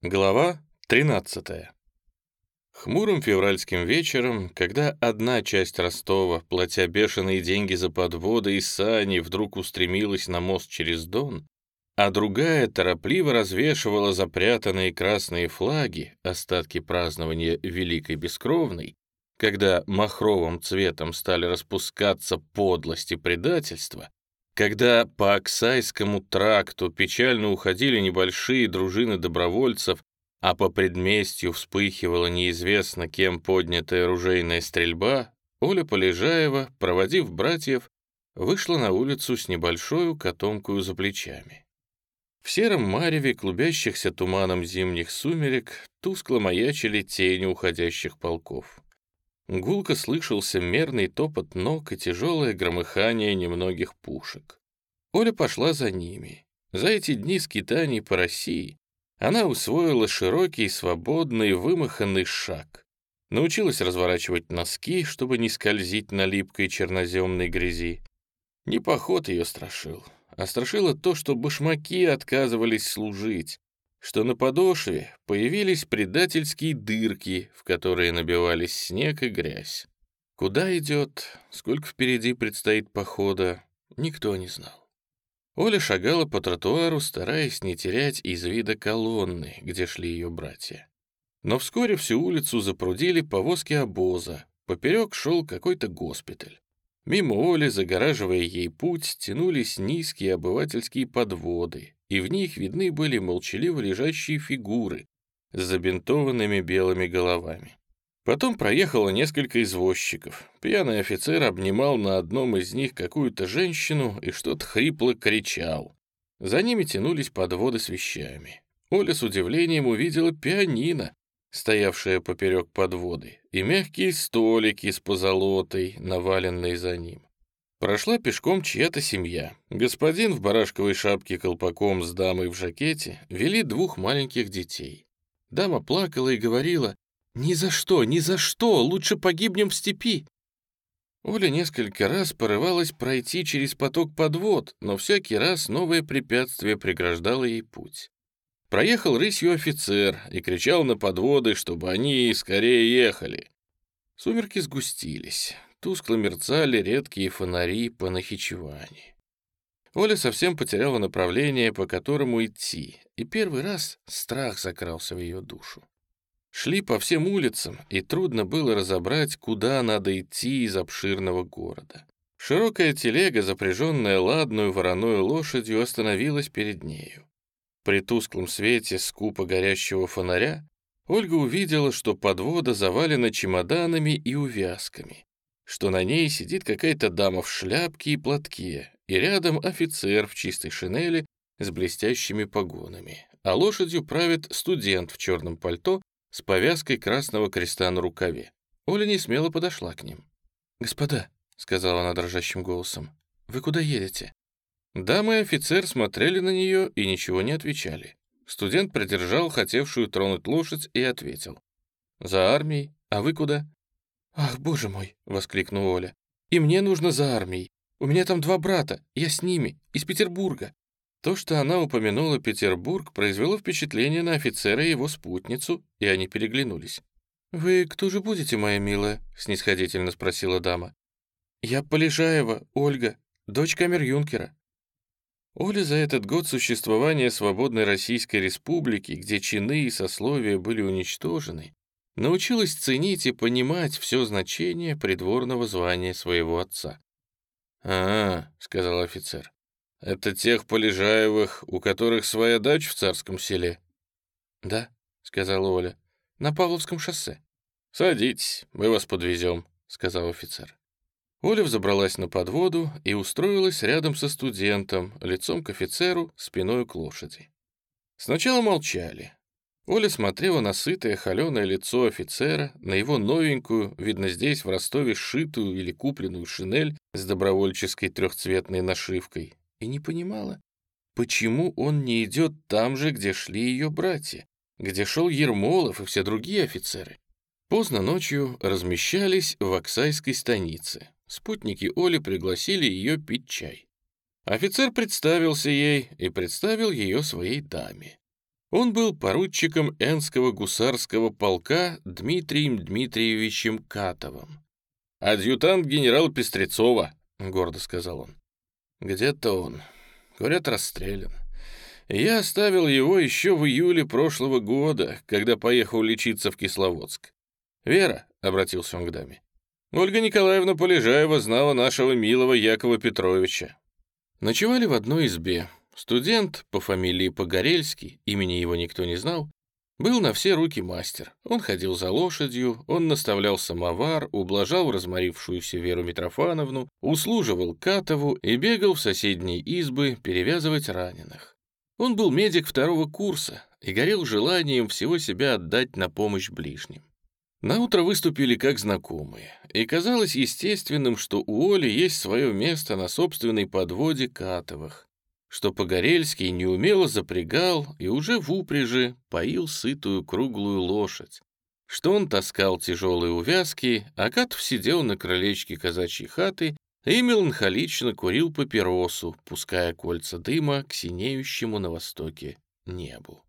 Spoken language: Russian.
Глава 13 Хмурым февральским вечером, когда одна часть Ростова, платя бешеные деньги за подводы и сани, вдруг устремилась на мост через Дон, а другая торопливо развешивала запрятанные красные флаги, остатки празднования Великой Бескровной, когда махровым цветом стали распускаться подлость и предательство, когда по Оксайскому тракту печально уходили небольшие дружины добровольцев, а по предместью вспыхивала неизвестно кем поднятая оружейная стрельба, Оля Полежаева, проводив братьев, вышла на улицу с небольшой котомкою за плечами. В сером мареве клубящихся туманом зимних сумерек тускло маячили тени уходящих полков. Гулко слышался мерный топот ног и тяжелое громыхание немногих пушек. Оля пошла за ними. За эти дни скитаний по России она усвоила широкий, свободный, вымаханный шаг. Научилась разворачивать носки, чтобы не скользить на липкой черноземной грязи. Не поход ее страшил, а страшило то, что башмаки отказывались служить, что на подошве появились предательские дырки, в которые набивались снег и грязь. Куда идет, сколько впереди предстоит похода, никто не знал. Оля шагала по тротуару, стараясь не терять из вида колонны, где шли ее братья. Но вскоре всю улицу запрудили повозки обоза, поперек шел какой-то госпиталь. Мимо Оли, загораживая ей путь, тянулись низкие обывательские подводы, и в них видны были молчаливо лежащие фигуры с забинтованными белыми головами. Потом проехало несколько извозчиков. Пьяный офицер обнимал на одном из них какую-то женщину и что-то хрипло кричал. За ними тянулись подводы с вещами. Оля с удивлением увидела пианино, стоявшее поперек подводы, и мягкие столики с позолотой, наваленные за ним. Прошла пешком чья-то семья. Господин в барашковой шапке колпаком с дамой в жакете вели двух маленьких детей. Дама плакала и говорила, «Ни за что, ни за что, лучше погибнем в степи!» Оля несколько раз порывалась пройти через поток подвод, но всякий раз новое препятствие преграждало ей путь. Проехал рысью офицер и кричал на подводы, чтобы они скорее ехали. Сумерки сгустились, тускло мерцали редкие фонари по Нахичевани. Оля совсем потеряла направление, по которому идти, и первый раз страх закрался в ее душу. Шли по всем улицам, и трудно было разобрать, куда надо идти из обширного города. Широкая телега, запряженная ладную вороной лошадью, остановилась перед нею. При тусклом свете скупо горящего фонаря Ольга увидела, что подвода завалена чемоданами и увязками, что на ней сидит какая-то дама в шляпке и платке, и рядом офицер в чистой шинели с блестящими погонами, а лошадью правит студент в черном пальто с повязкой красного креста на рукаве. Оля не смело подошла к ним. «Господа», — сказала она дрожащим голосом, — «вы куда едете?» Дамы и офицер смотрели на нее и ничего не отвечали. Студент придержал хотевшую тронуть лошадь и ответил. «За армией. А вы куда?» «Ах, боже мой!» — воскликнула Оля. «И мне нужно за армией. У меня там два брата. Я с ними. Из Петербурга». То, что она упомянула Петербург, произвело впечатление на офицера и его спутницу, и они переглянулись. «Вы кто же будете, моя милая?» — снисходительно спросила дама. «Я Полежаева, Ольга, дочь камер-юнкера». Оля за этот год существования свободной Российской Республики, где чины и сословия были уничтожены, научилась ценить и понимать все значение придворного звания своего отца. «А, — сказал офицер, — это тех Полежаевых, у которых своя дача в царском селе?» «Да», — сказала Оля, — «на Павловском шоссе». «Садитесь, мы вас подвезем», — сказал офицер. Оля взобралась на подводу и устроилась рядом со студентом, лицом к офицеру, спиной к лошади. Сначала молчали. Оля смотрела на сытое холеное лицо офицера, на его новенькую, видно здесь, в Ростове, сшитую или купленную шинель с добровольческой трехцветной нашивкой, и не понимала, почему он не идет там же, где шли ее братья, где шел Ермолов и все другие офицеры. Поздно ночью размещались в Оксайской станице. Спутники Оли пригласили ее пить чай. Офицер представился ей и представил ее своей даме. Он был поручиком Энского гусарского полка Дмитрием Дмитриевичем Катовым. «Адъютант генерала Пестрецова», — гордо сказал он. «Где-то он. Говорят, расстрелян. Я оставил его еще в июле прошлого года, когда поехал лечиться в Кисловодск. «Вера», — обратился он к даме, — «Ольга Николаевна Полежаева знала нашего милого Якова Петровича». Ночевали в одной избе. Студент по фамилии Погорельский, имени его никто не знал, был на все руки мастер. Он ходил за лошадью, он наставлял самовар, ублажал разморившуюся Веру Митрофановну, услуживал Катову и бегал в соседние избы перевязывать раненых. Он был медик второго курса и горел желанием всего себя отдать на помощь ближним. Наутро выступили как знакомые, и казалось естественным, что у Оли есть свое место на собственной подводе Катовых, что Погорельский неумело запрягал и уже в упряжи поил сытую круглую лошадь, что он таскал тяжелые увязки, а Катов сидел на крылечке казачьей хаты и меланхолично курил папиросу, пуская кольца дыма к синеющему на востоке небу.